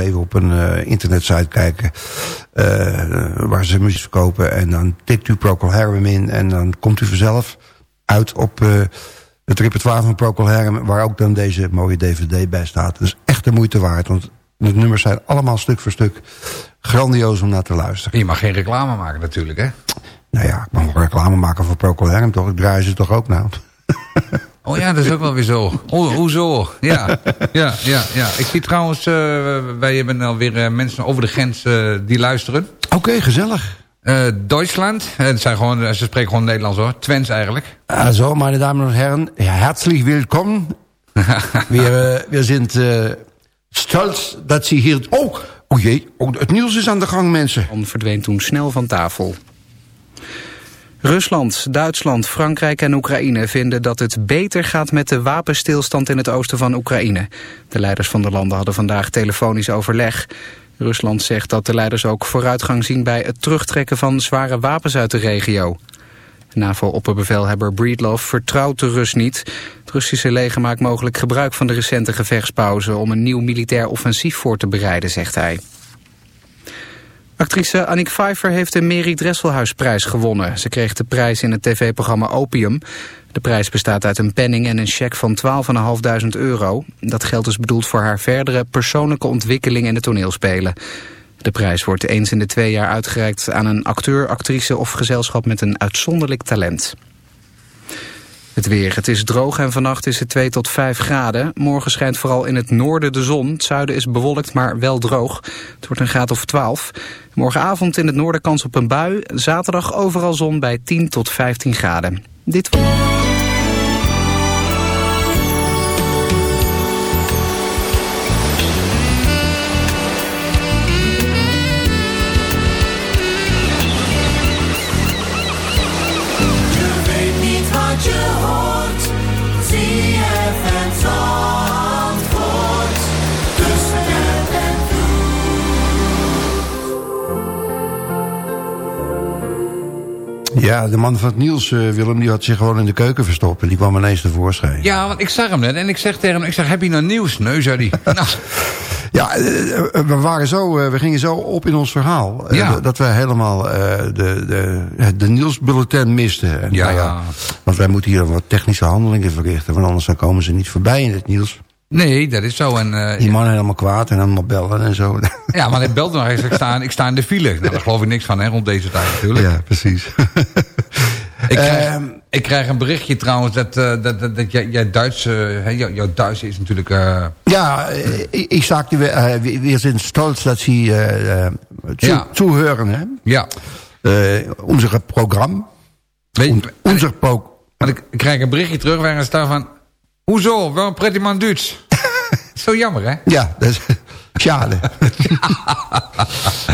Even op een uh, internetsite kijken uh, waar ze muziek verkopen. En dan tikt u Procol Harum in en dan komt u vanzelf uit op uh, het repertoire van Procol Harum... waar ook dan deze mooie dvd bij staat. Dus echt de moeite waard, want de nummers zijn allemaal stuk voor stuk grandioos om naar te luisteren. Je mag geen reclame maken natuurlijk, hè? Nou ja, ik mag wel reclame maken voor Procol Harum, toch? Ik draai ze toch ook nou? Oh ja, dat is ook wel weer zo. Oh, hoezo? Ja, ja, ja, ja. Ik zie trouwens, uh, wij hebben alweer uh, mensen over de grens uh, die luisteren. Oké, okay, gezellig. Duitsland, het zijn gewoon, ze spreken gewoon Nederlands hoor. Twents eigenlijk. zo, meine Damen en heren, ja, herzlich willkommen. wir, wir sind stolz dat ze hier... Oh, oh jee, oh, het nieuws is aan de gang mensen. On verdween toen snel van tafel. Rusland, Duitsland, Frankrijk en Oekraïne vinden dat het beter gaat met de wapenstilstand in het oosten van Oekraïne. De leiders van de landen hadden vandaag telefonisch overleg. Rusland zegt dat de leiders ook vooruitgang zien bij het terugtrekken van zware wapens uit de regio. NAVO-opperbevelhebber Breedlove vertrouwt de Rus niet. Het Russische leger maakt mogelijk gebruik van de recente gevechtspauze... om een nieuw militair offensief voor te bereiden, zegt hij. Actrice Annick Pfeiffer heeft de Mary Dresselhuisprijs gewonnen. Ze kreeg de prijs in het tv-programma Opium. De prijs bestaat uit een penning en een cheque van 12.500 euro. Dat geld is bedoeld voor haar verdere persoonlijke ontwikkeling in de toneelspelen. De prijs wordt eens in de twee jaar uitgereikt aan een acteur, actrice of gezelschap met een uitzonderlijk talent. Het weer. Het is droog en vannacht is het 2 tot 5 graden. Morgen schijnt vooral in het noorden de zon. Het zuiden is bewolkt, maar wel droog. Het wordt een graad of 12. Morgenavond in het noorden kans op een bui. Zaterdag overal zon bij 10 tot 15 graden. Dit Ja, de man van het nieuws, uh, Willem, die had zich gewoon in de keuken verstopt. En die kwam ineens tevoorschijn. Ja, want ik zag hem net en ik zeg tegen hem, ik zeg, heb je nou nieuws? Nee, zei hij. nou. Ja, eh, eh, we, waren zo, we gingen zo op in ons verhaal. Ja. Dat wij helemaal de, de, de nieuwsbulletin misten. En, ja, nou ja, Want wij moeten hier wat technische handelingen verrichten. Want anders dan komen ze niet voorbij in het nieuws. Nee, dat is zo. En, uh, die man helemaal kwaad en helemaal bellen en zo. Ja, maar hij belt nog eens. Ik sta, ik sta in de file. Nou, daar geloof ik niks van, hè, rond deze tijd natuurlijk. Ja, precies. ik, krijg, uh, ik krijg een berichtje trouwens dat, uh, dat, dat, dat jij, jij Duits... Uh, jou, jouw Duits is natuurlijk... Ja, ik, ik sagte, wir, wir sind stolz dat ze zu, ja. zuhören. Hè? Ja. onze programma. Onze pro ik, ik krijg een berichtje terug waarin staat van... Hoezo? Wel een pretty man Duits. Zo jammer, hè? Ja, dat is... Schade.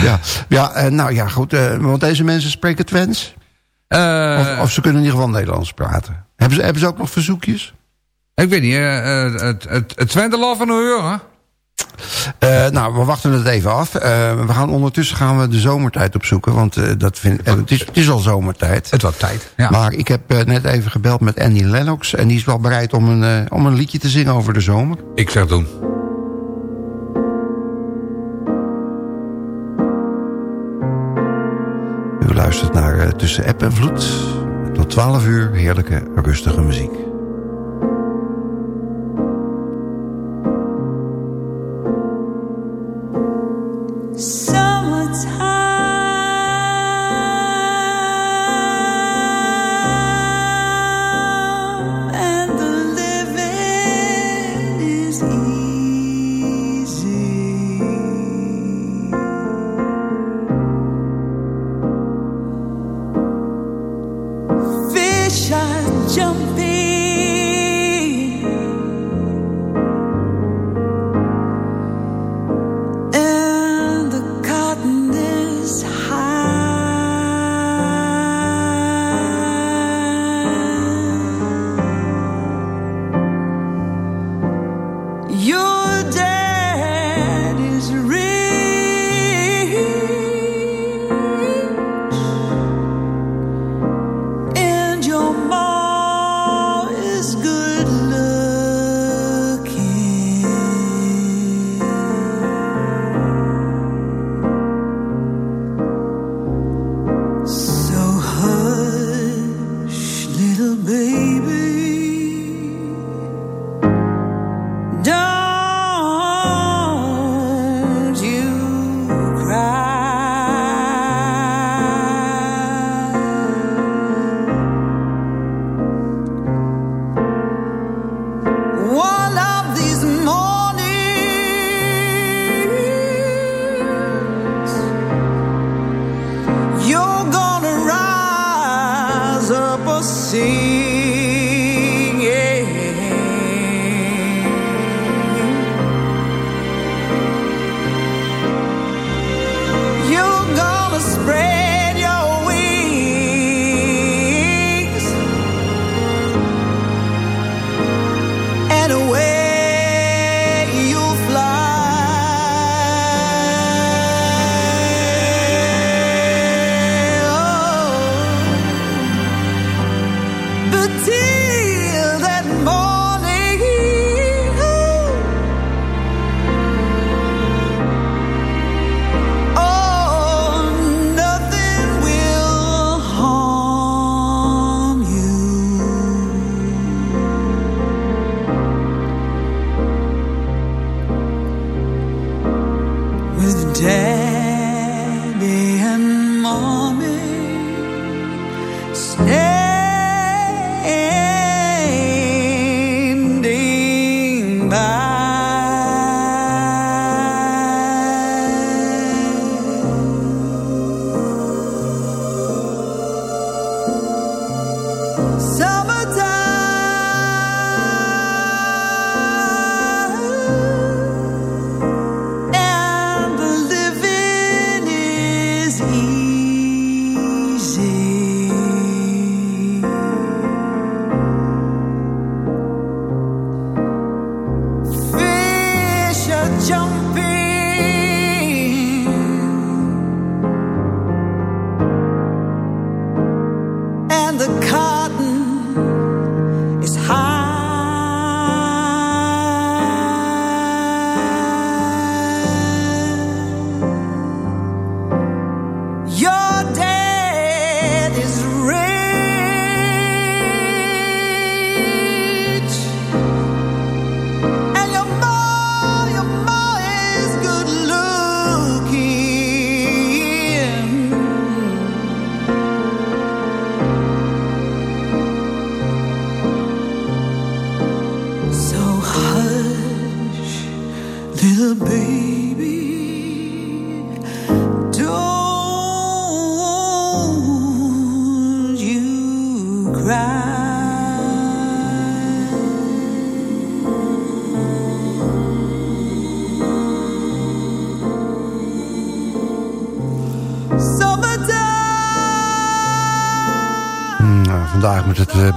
ja, ja uh, nou ja, goed. Uh, want deze mensen spreken Twents? Uh, of, of, ze kunnen in ieder geval Nederlands praten. Hebben ze, hebben ze ook nog verzoekjes? Ik weet niet. het, het, het Twente Love van horen. Uh, nou, we wachten het even af. Uh, we gaan ondertussen gaan we de zomertijd opzoeken. Want uh, dat vind, het, is, het is al zomertijd. Het wordt tijd, ja. Maar ik heb net even gebeld met Andy Lennox. En die is wel bereid om een, om een liedje te zingen over de zomer. Ik zeg doen. U luistert naar Tussen App en Vloed. Tot 12 uur heerlijke, rustige muziek. mim.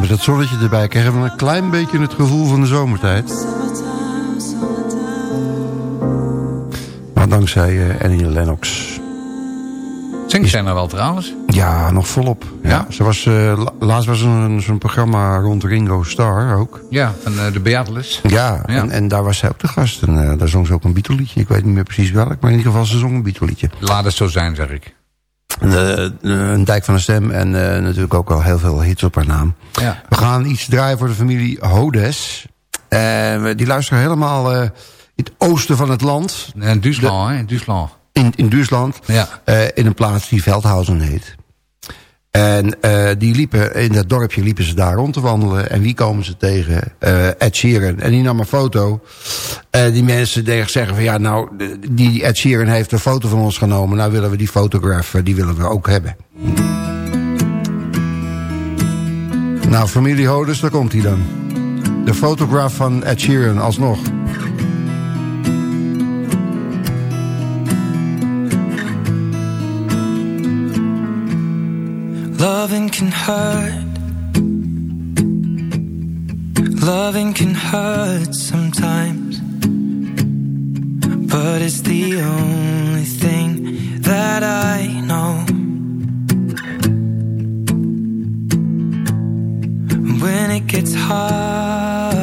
Met het zonnetje erbij krijgen we een klein beetje het gevoel van de zomertijd. Maar dankzij uh, Annie Lennox. Zingt zij nou wel trouwens? Ja, nog volop. Ja. Ze was, uh, laatst was er zo'n programma rond Ringo Starr ook. Ja, van uh, de Beatelis. Ja, ja, En, en, daar was zij ook de gast. En daar zong ze ook een Beatle-liedje. Ik weet niet meer precies welk, maar in ieder geval ze zong een Beatle-liedje. Laat het zo zijn, zeg ik. Een dijk van een stem en uh, natuurlijk ook al heel veel hits op haar naam. Ja. We gaan iets draaien voor de familie Hodes. Uh, die luisteren helemaal in het oosten van het land. In Duitsland, hè? In Duitsland. In, in Duitsland. Ja. in een plaats die Veldhausen heet. En uh, die liepen, in dat dorpje liepen ze daar rond te wandelen. En wie komen ze tegen? Uh, Ed Sheeran. En die nam een foto. Uh, die mensen zeggen van ja, nou, die Ed Sheeran heeft een foto van ons genomen. Nou willen we die fotograaf, die willen we ook hebben. Nou, familie Hoders, daar komt hij dan. De fotograaf van Ed Sheeran alsnog. Loving can hurt. Loving can hurt sometimes. But it's the only thing that I know. When it gets hard,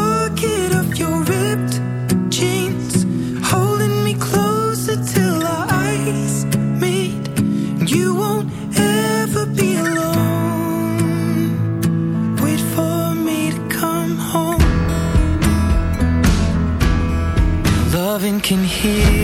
can hear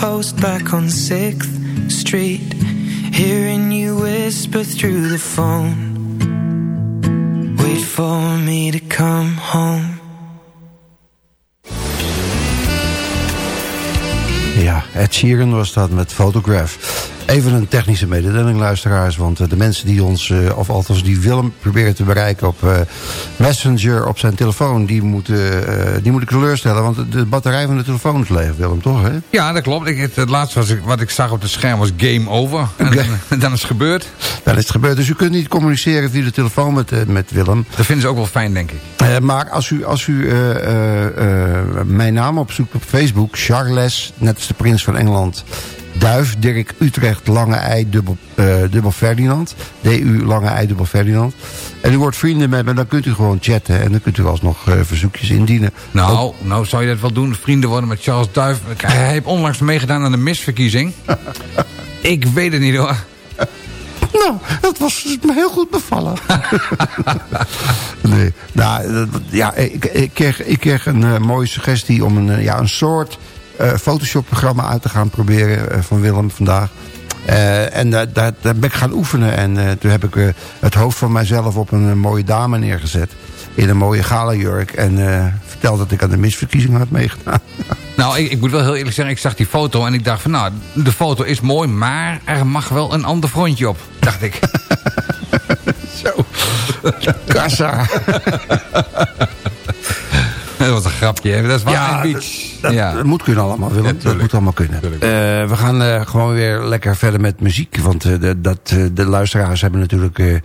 lamppost back on Sixth Street, hearing you whisper through the phone. Wait for me to come home. Ja, Ed Sheeran was dat met Photograph. Even een technische mededeling, luisteraars. Want eh, de mensen die ons, eh, of althans die Willem proberen te bereiken op eh, Messenger op zijn telefoon... Die moeten, die moet ik teleurstellen, want de- batterij van de telefoon is leeg, Willem, toch? Hè? Ja, dat klopt. Ik, het, het laatste was ik, wat ik zag op het scherm was game over. En dan, dan is het gebeurd. Dan is het gebeurd. Dus u kunt niet communiceren via de telefoon met, met Willem. Dat vinden ze ook wel fijn, denk ik. Eh, maar als u, als u mijn naam opzoekt op Facebook... Charles, net als de prins van Engeland... Duif, Dirk, Utrecht, Lange Ei, dubbel, eh, dubbel Ferdinand. DU, Lange Ei, dubbel Ferdinand. En u wordt vrienden met me, dan kunt u gewoon chatten. En dan kunt u alsnog eh, verzoekjes indienen. Nou, nou zou je dat wel doen. Vrienden worden met Charles Duif. Hij heeft onlangs meegedaan aan de misverkiezing. ik weet het niet hoor. Nou, dat was me heel goed bevallen. nee, nou, ja, ik, ik, kreeg, ik kreeg een eh, mooie suggestie om een, ja, een soort Photoshop-programma uit te gaan proberen eh, van Willem vandaag. Eh, en daar daar daar ben ik gaan oefenen. En eh, toen heb ik eh, het hoofd van mijzelf op een eh, mooie dame neergezet. In een mooie galajurk. En eh vertelde dat ik aan de misverkiezing had meegedaan. Nou, ik, ik moet wel heel eerlijk zeggen, ik zag die foto en ik dacht van... nou, de foto is mooi, maar er mag wel een ander frontje op, dacht ik. Zo. Kassa. dat was een grapje, dat is waar Ja, een dat, ja. dat moet kunnen allemaal, Willem. Ja, dat moet allemaal kunnen. Eh, we gaan eh, gewoon weer lekker verder met muziek. Want eh, de, dat, de luisteraars hebben natuurlijk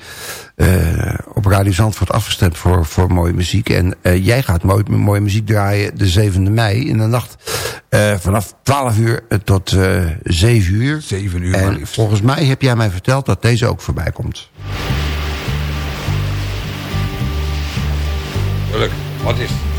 op Radio Zandvoort afgestemd voor, voor mooie muziek. En jij gaat mooi, mooie muziek draaien de 7e mei in de nacht. vanaf 12 uur tot eh 7 uur. 7 uur En volgens mij heb jij mij verteld dat deze ook voorbij komt. Tuurlijk, wat is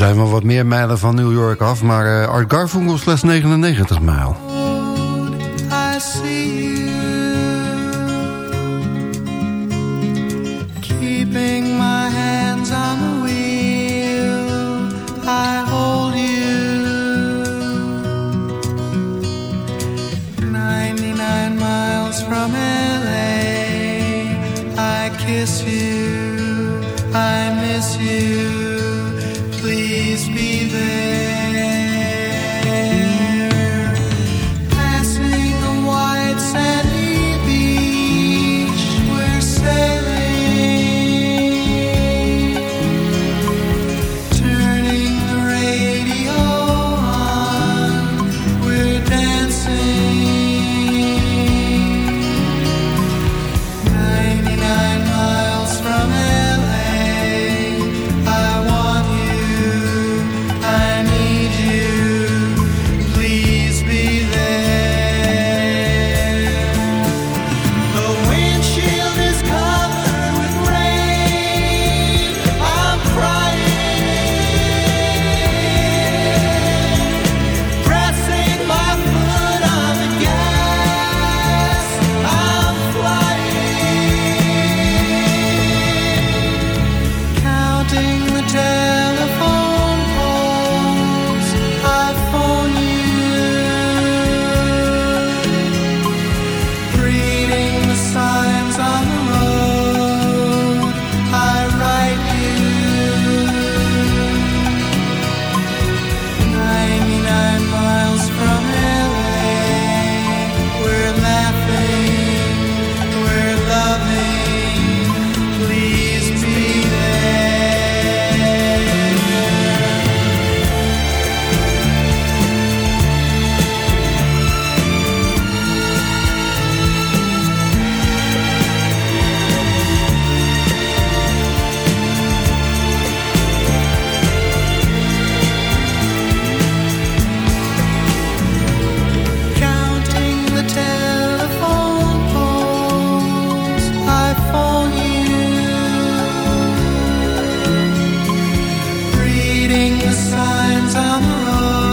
zijn wel wat meer mijlen van New York af, maar uh, Art Garfunkel slechts 99 mijl. Keeping my hands on the wheel. I hold you. 99 miles from LA I kiss you. I signs on the road.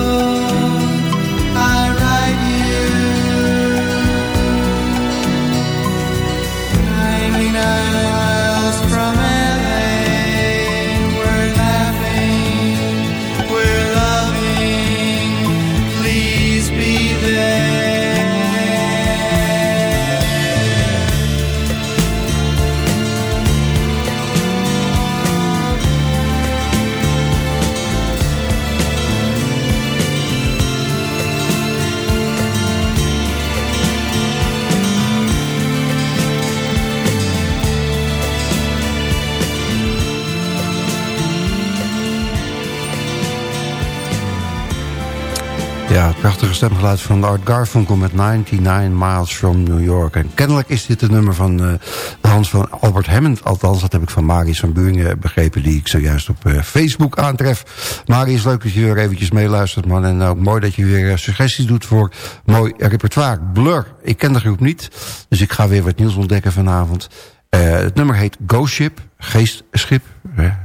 Stemgeluid van Art Garfunkel met 99 Miles from New York. En kennelijk is dit een nummer van uh, de hand van Albert Hammond. Althans, dat heb ik van Marius van Buringen begrepen... die ik zojuist op uh, Facebook aantref. Marius, leuk dat je weer eventjes meeluistert, man. En ook mooi dat je weer uh, suggesties doet voor mooi repertoire. Blur, ik ken de groep niet, dus ik ga weer wat nieuws ontdekken vanavond. het nummer heet Ghost Ship, geestschip,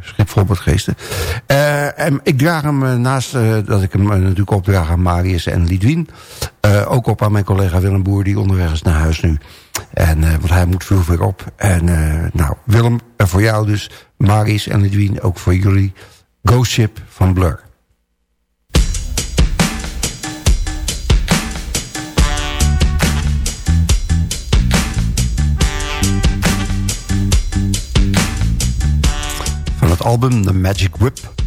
schip vol met geesten. Uh, en ik draag hem uh, naast uh, dat ik hem natuurlijk opdraag aan Marius en Lidwien. ook op aan mijn collega Willem Boer die onderweg is naar huis nu. En, want hij moet vroeg weer op. En nou, Willem, voor jou dus, Marius en Lidwien, ook voor jullie. Ghost Ship van Blur. Album The Magic Whip.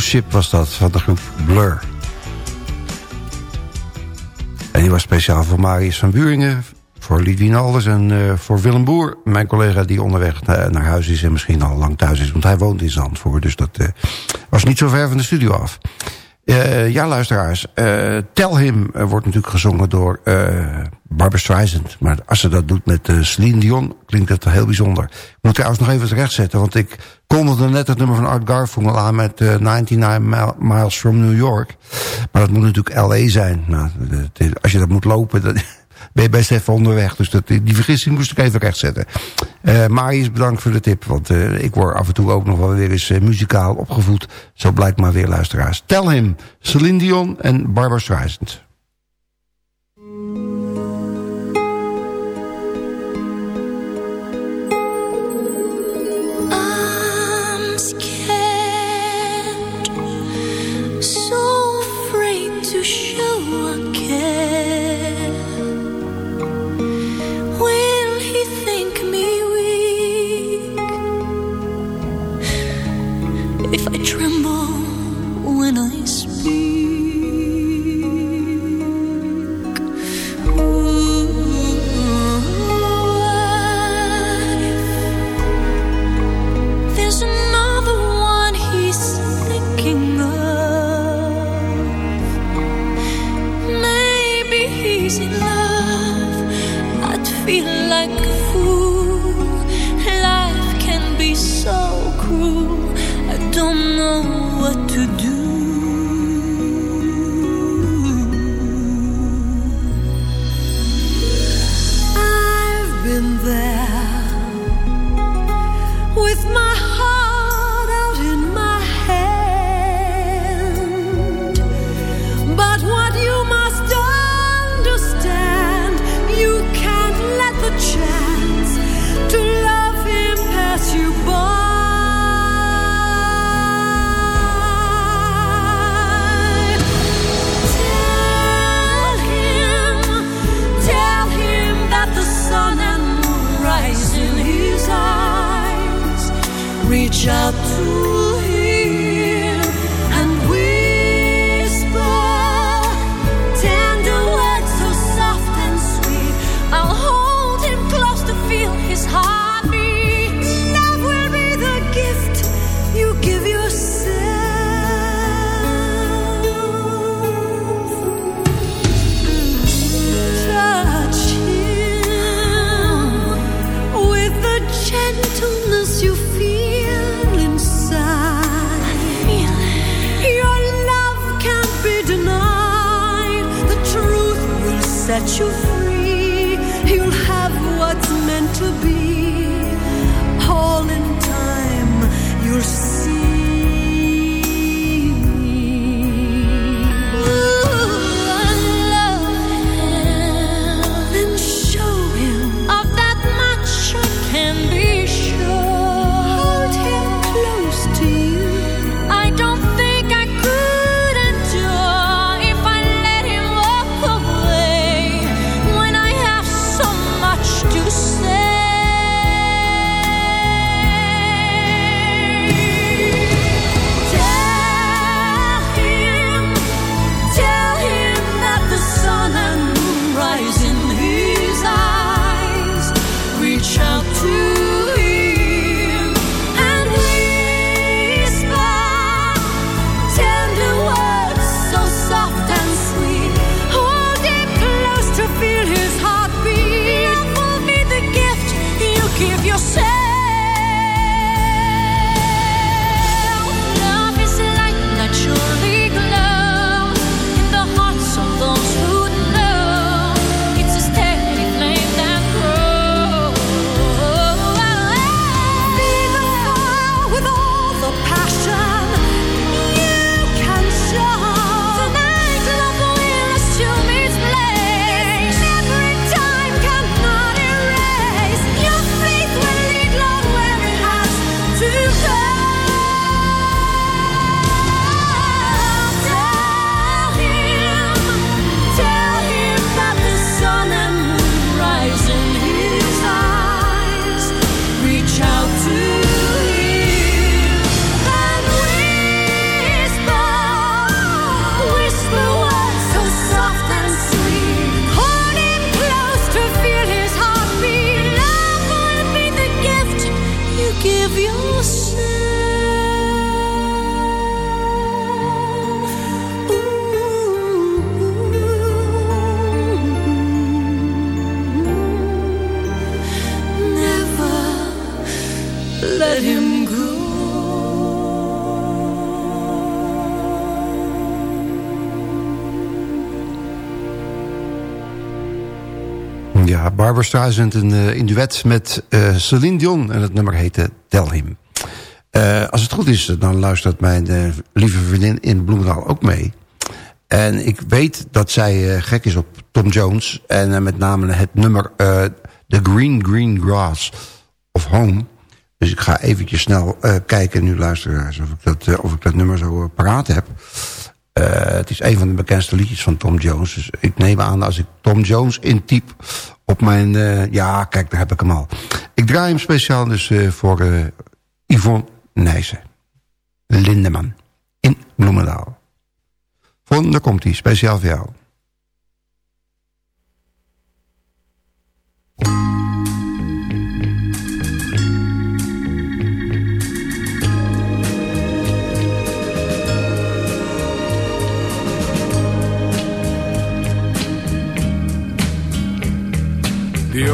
Ship was dat, van de groep Blur. En die was speciaal voor Marius van Buringen, voor Lidwien Alders en uh, voor Willem Boer. Mijn collega die onderweg naar huis is en misschien al lang thuis is. Want hij woont in Zandvoort, dus dat uh, was niet zo ver van de studio af. Uh, ja, luisteraars. Uh, Tell Him wordt natuurlijk gezongen door Barbara Streisand. Maar als ze dat doet met Celine Dion, klinkt dat heel bijzonder. Ik moet trouwens nog even het recht zetten, want ik kondigde net het nummer van Art Garfunkel aan met 99 Miles from New York. Maar dat moet natuurlijk L.A. zijn. Nou, als je dat moet lopen, dat, ben je best even onderweg. Dus dat, die vergissing moest ik even rechtzetten. Uh, Marius, bedankt voor de tip. Want uh, ik word af en toe ook nog wel weer eens uh, muzikaal opgevoed. Zo blijkt maar weer luisteraars. Tell him, Celine Dion en Barbara Streisand. I Barbara Streisand in, eh, in duet met eh, Celine Dion. En het nummer heette Tell Him. Eh, als het goed is, dan luistert mijn lieve vriendin in Bloemendaal ook mee. En ik weet dat zij gek is op Tom Jones. En met name het nummer The Green Green Grass of Home. Dus ik ga eventjes snel kijken, nu luisteraars, of ik dat, of ik dat nummer zo paraat heb. Eh, het is een van de bekendste liedjes van Tom Jones. Dus ik neem aan als ik Tom Jones intyp op mijn... eh, ja, kijk, daar heb ik hem al. Ik draai hem speciaal dus eh, voor Yvonne Nijssen. Lindeman. In Bloemendaal. Von, daar komt hij. Speciaal voor jou.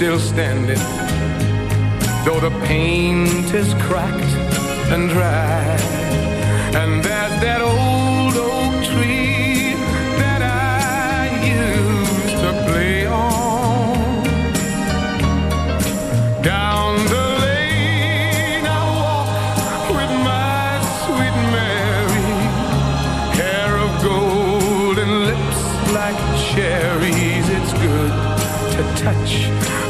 Still standing, though the paint is cracked and dry.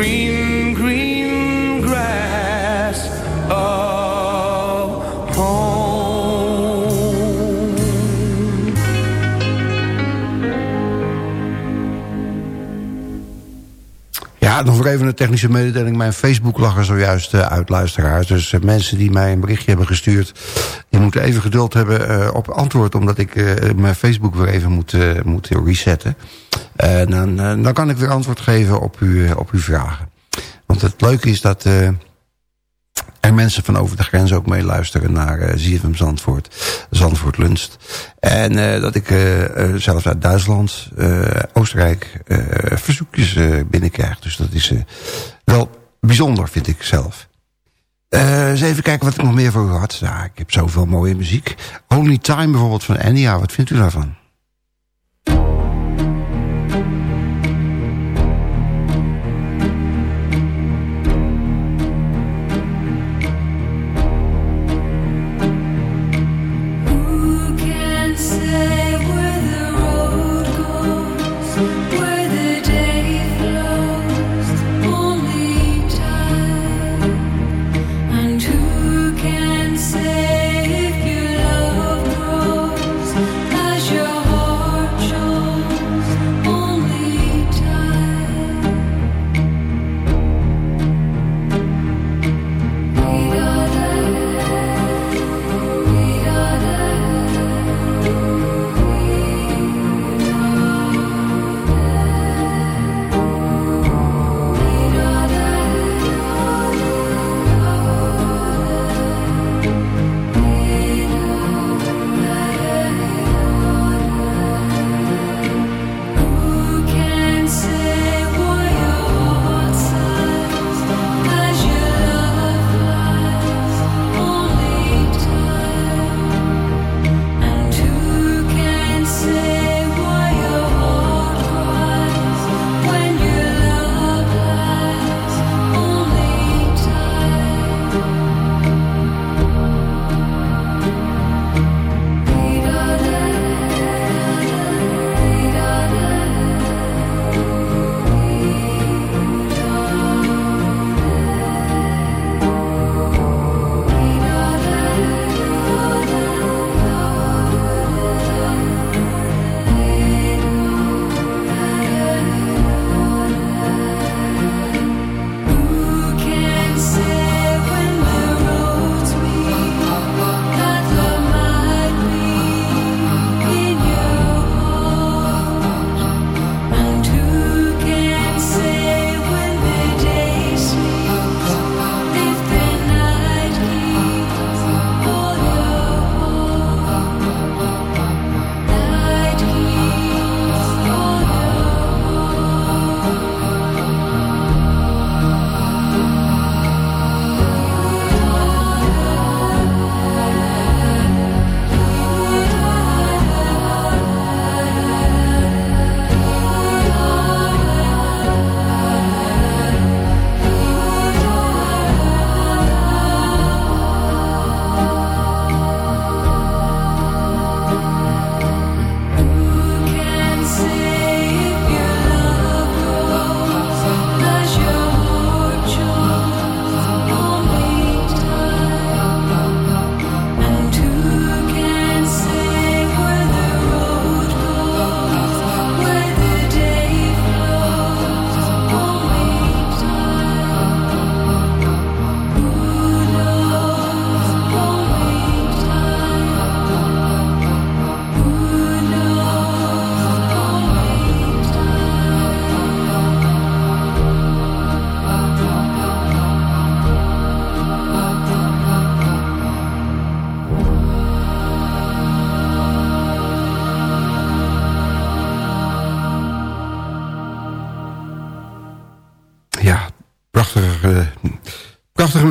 green, green grass. Ja, nog even een technische mededeling. Mijn Facebook lag er zojuist eh, uit, luisteraars. Dus eh, mensen die mij een berichtje hebben gestuurd... die moeten even geduld hebben eh, op antwoord... omdat ik mijn Facebook weer even moet, moet resetten. En dan, eh, dan kan ik weer antwoord geven op, u, eh, op uw vragen. Want het leuke is dat... eh, er mensen van over de grens ook meeluisteren naar uh, ZFM Zandvoort. Zandvoort Lunst. En dat ik zelfs uit Duitsland, Oostenrijk, verzoekjes binnenkrijg. Dus dat is wel bijzonder, vind ik zelf. Eens even kijken wat ik nog meer voor u had. Ja, ik heb zoveel mooie muziek. Only Time bijvoorbeeld van Enya. Wat vindt u daarvan?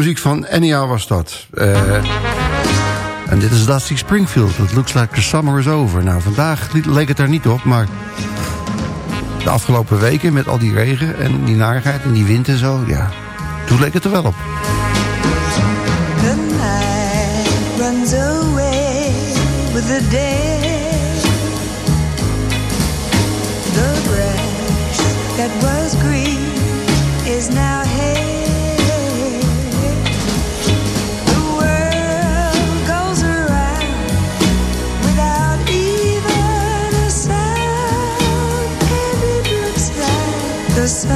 Muziek van Enya was dat. Uh, en dit is Dusty Springfield. It looks like the summer is over. Nou, vandaag leek het er niet op, maar... de afgelopen weken met al die regen en die narigheid en die wind en zo... ja, toen leek het er wel op. Dusty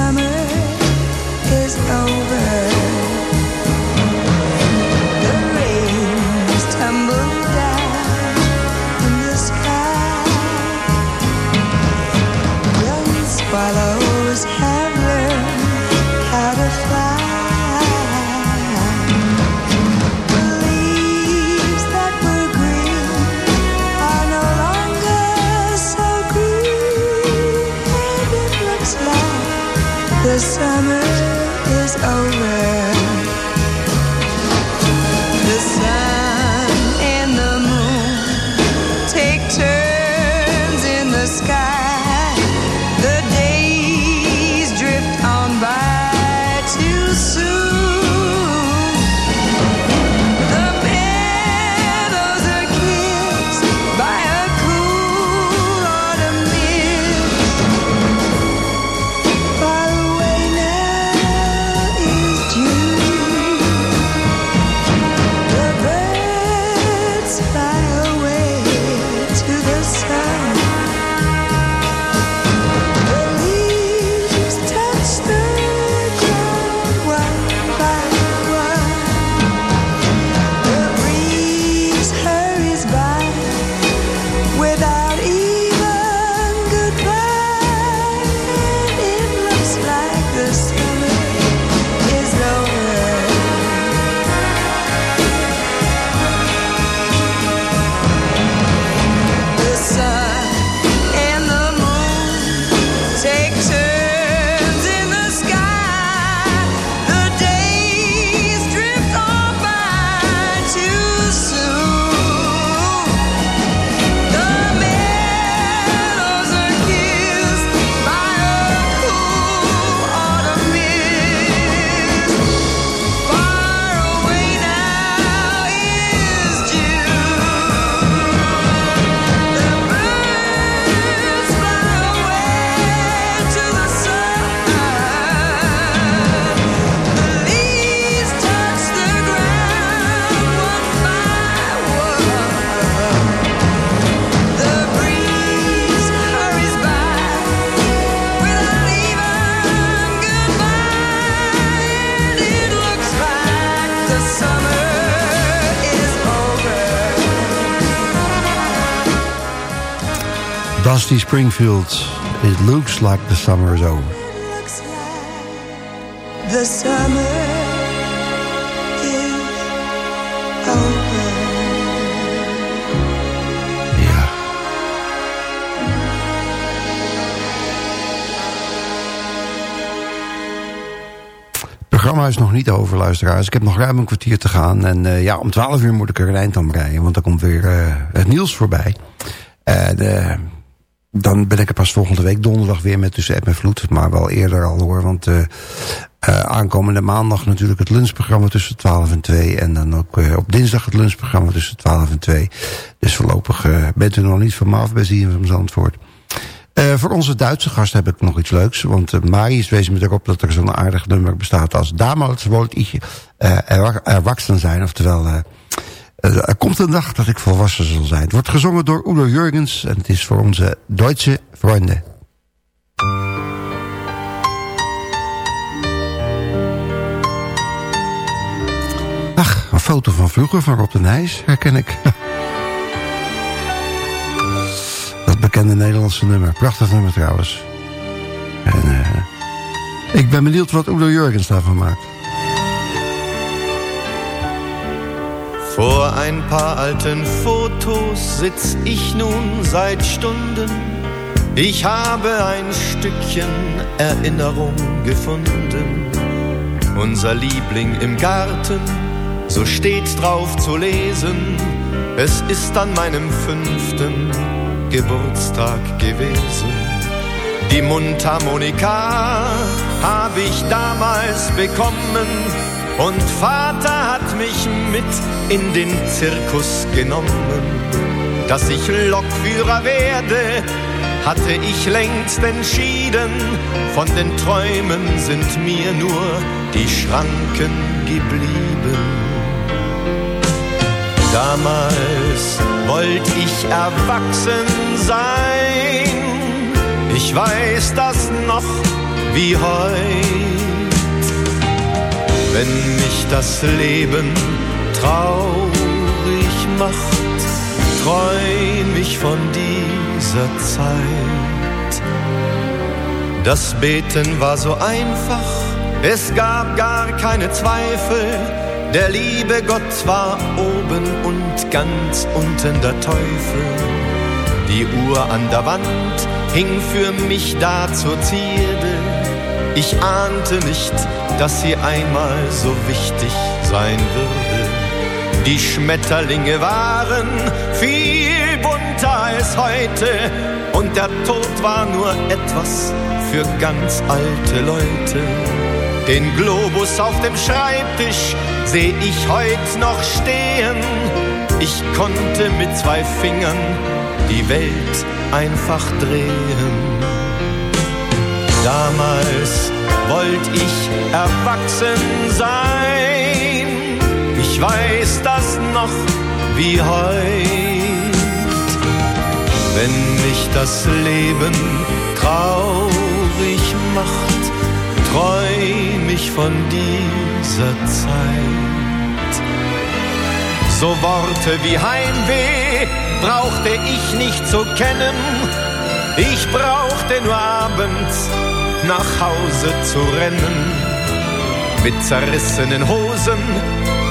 Springfield. It looks like the summer is over. The summer is over. Ja. Het programma is nog niet over, luisteraars. Ik heb nog ruim een kwartier te gaan. En uh, ja, om 12 uur moet ik er een eind aan rijden. Want dan komt weer uh, het nieuws voorbij. En uh, dan ben ik er pas volgende week donderdag weer met Tussen App en Vloed. Maar wel eerder al hoor. Want uh, aankomende maandag natuurlijk het lunchprogramma tussen 12 en 2. En dan ook uh, op dinsdag het lunchprogramma tussen 12 en 2. Dus voorlopig bent u nog niet van me af bij ZFM Zandvoort. voor onze Duitse gast heb ik nog iets leuks. Want Marius wees me erop dat er zo'n aardig nummer bestaat als Damals wollt ich erwachsen zijn. Oftewel... Eh, er komt een dag dat ik volwassen zal zijn. Het wordt gezongen door Udo Jurgens en het is voor onze Duitse vrienden. Ach, een foto van vroeger van Rob de Nijs herken ik. Dat bekende Nederlandse nummer. Prachtig nummer trouwens. En, uh, ik ben benieuwd wat Udo Jurgens daarvan maakt. Vor ein paar alten Fotos sitz ich nun seit Stunden Ich habe ein Stückchen Erinnerung gefunden. Unser Liebling im Garten, so steht's drauf zu lesen. Es ist an meinem fünften Geburtstag gewesen. Die Mundharmonika habe ich damals bekommen und Vater hat mich mit in den Zirkus genommen. Dass ich Lokführer werde, hatte ich längst entschieden. Von den Träumen sind mir nur die Schranken geblieben. Damals wollte ich erwachsen sein. Ich weiß das noch wie heut. Wenn mich das Leben traurig macht, träum ich von dieser Zeit. Das Beten war so einfach, es gab gar keine Zweifel der liebe Gott war oben und ganz unten der Teufel. Die Uhr an der Wand hing für mich da zur Zierde. Ich ahnte nicht, dass sie einmal so wichtig sein würde. Die Schmetterlinge waren viel bunter als heute und der Tod war nur etwas für ganz alte Leute. Den Globus auf dem Schreibtisch seh ich heut noch stehen. Ich konnte mit zwei Fingern die Welt einfach drehen. Damals wollte ich erwachsen sein. Ich weiß das noch wie heut. Wenn mich das Leben traurig macht, träum ich von dieser Zeit. So Worte wie Heimweh brauchte ich nicht zu kennen. Ich brauchte nur abends nach Hause zu rennen. Mit zerrissenen Hosen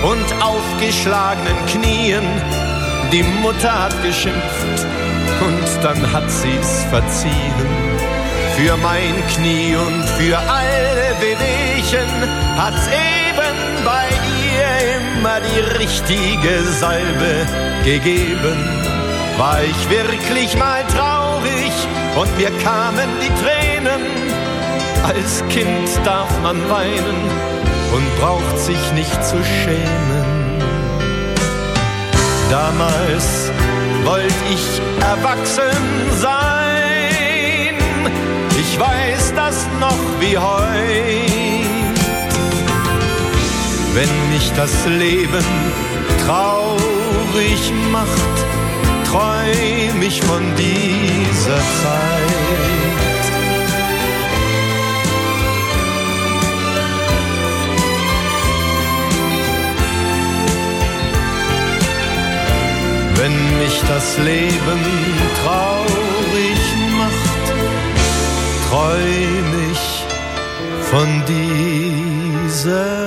und aufgeschlagenen Knien. Die Mutter hat geschimpft und dann hat sie's verziehen. Für mein Knie und für alle Wehwehchen hat's eben bei ihr immer die richtige Salbe gegeben. War ich wirklich mal traurig und mir kamen die Tränen. Als Kind darf man weinen und braucht sich nicht zu schämen. Damals wollte ich erwachsen sein ich weiß das noch wie heut. Wenn mich das Leben traurig macht, träum ich von dieser Zeit. Das Leben traurig träum ich von dieser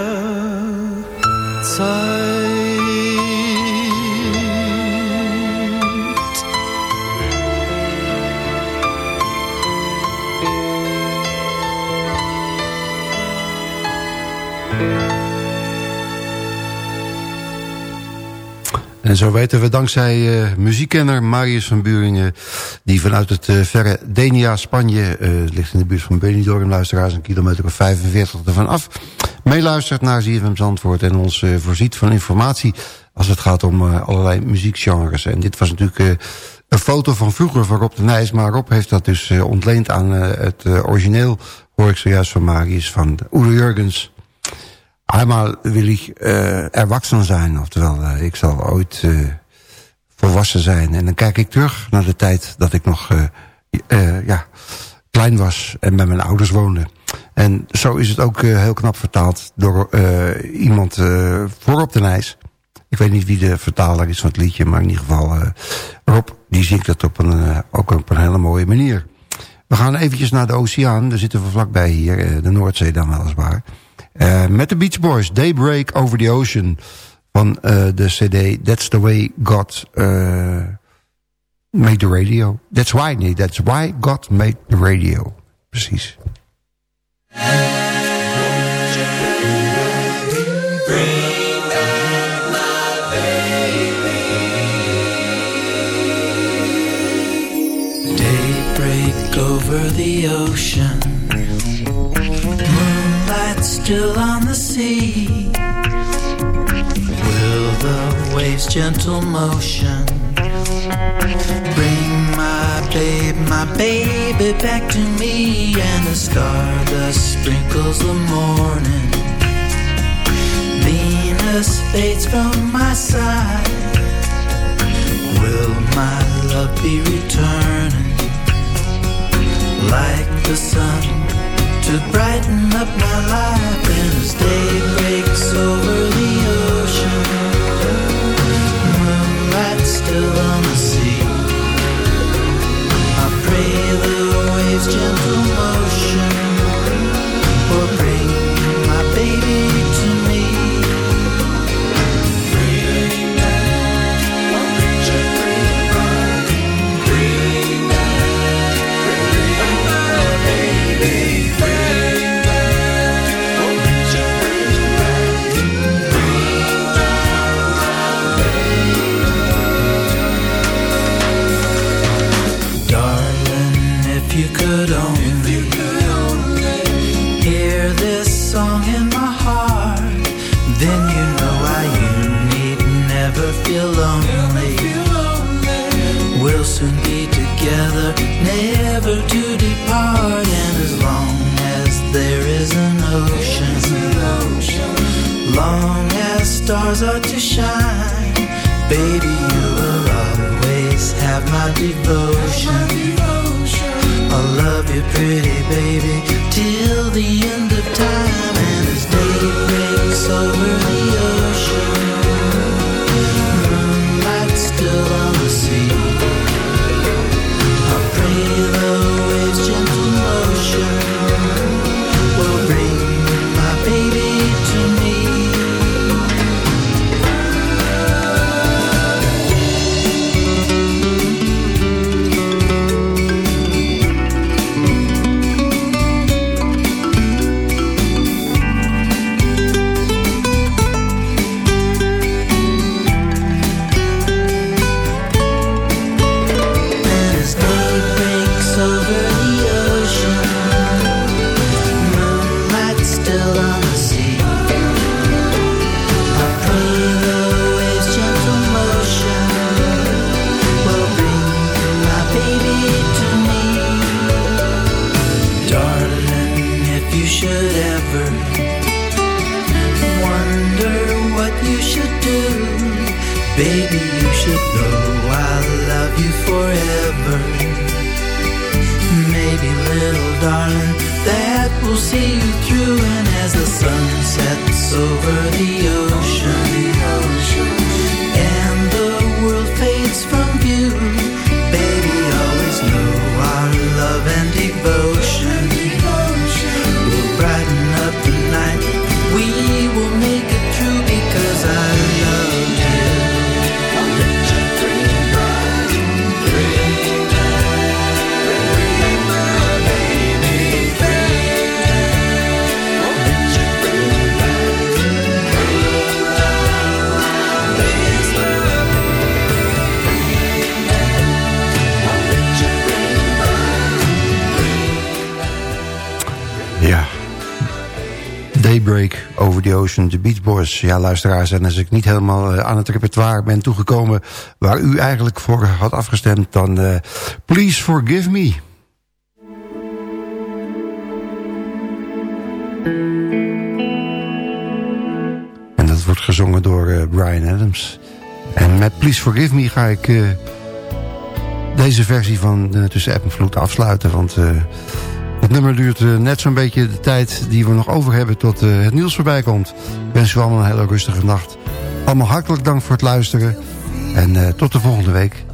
En zo weten we dankzij uh, muziekkenner Marius van Buringen... die vanuit het uh, verre Denia, Spanje... Uh, ligt in de buurt van Benidorm, luisteraars... een kilometer of 45 ervan af... meeluistert naar ZFM Zandvoort... en ons voorziet van informatie als het gaat om allerlei muziekgenres. En dit was natuurlijk een foto van vroeger van Rob de Nijs... maar Rob heeft dat dus ontleend aan het origineel... hoor ik zojuist van Marius, van Udo Jurgens... Einmal wil ik uh, erwachsen zijn. Oftewel, uh, ik zal ooit uh, volwassen zijn. En dan kijk ik terug naar de tijd dat ik nog ja, klein was en bij mijn ouders woonde. En zo is het ook heel knap vertaald door iemand voor op de Nijs. Ik weet niet wie de vertaler is van het liedje, maar in ieder geval Rob, die zingt het op een, ook op een hele mooie manier. We gaan eventjes naar de oceaan, daar zitten we vlakbij hier, de Noordzee dan weliswaar. Uh, met de Beach Boys, Daybreak Over the Ocean... van uh, de cd That's the Way God uh, made the radio. That's why, nee, that's why God made the radio. Precies. Daybreak over the ocean still on the sea. Will the waves gentle motion Bring my babe, my baby back to me? And the stardust sprinkles the morning. Venus fades from my side Will my love be returning Like the sun to brighten up my life And as day breaks over the ocean. Moonlight still on the sea. I pray the waves gentle motion Will bring my baby to depart, and as long as there is an ocean, long as stars are to shine, baby, you will always have my devotion. I'll love you, pretty baby, till the end Daybreak over the Ocean, de Beach Boys. Ja, luisteraars, en als ik niet helemaal eh, aan het repertoire ben toegekomen... waar u eigenlijk voor had afgestemd, dan eh, Please Forgive Me. En dat wordt gezongen door eh, Brian Adams. En met Please Forgive Me ga ik... deze versie van Tussen App en Vloed afsluiten. Want het nummer duurt eh, net zo'n beetje de tijd die we nog over hebben... tot eh, het nieuws voorbij komt. Ik wens u allemaal een hele rustige nacht. Allemaal hartelijk dank voor het luisteren. En eh, tot de volgende week.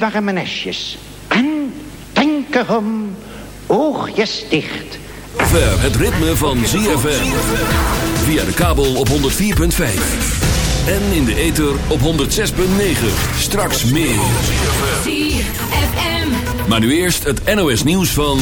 Warme nestjes. En denk erom, oogjes dicht. Ver het ritme van ZFM. Via de kabel op 104.5. En in de ether op 106.9. Straks meer. ZFM. Maar nu eerst het NOS nieuws van...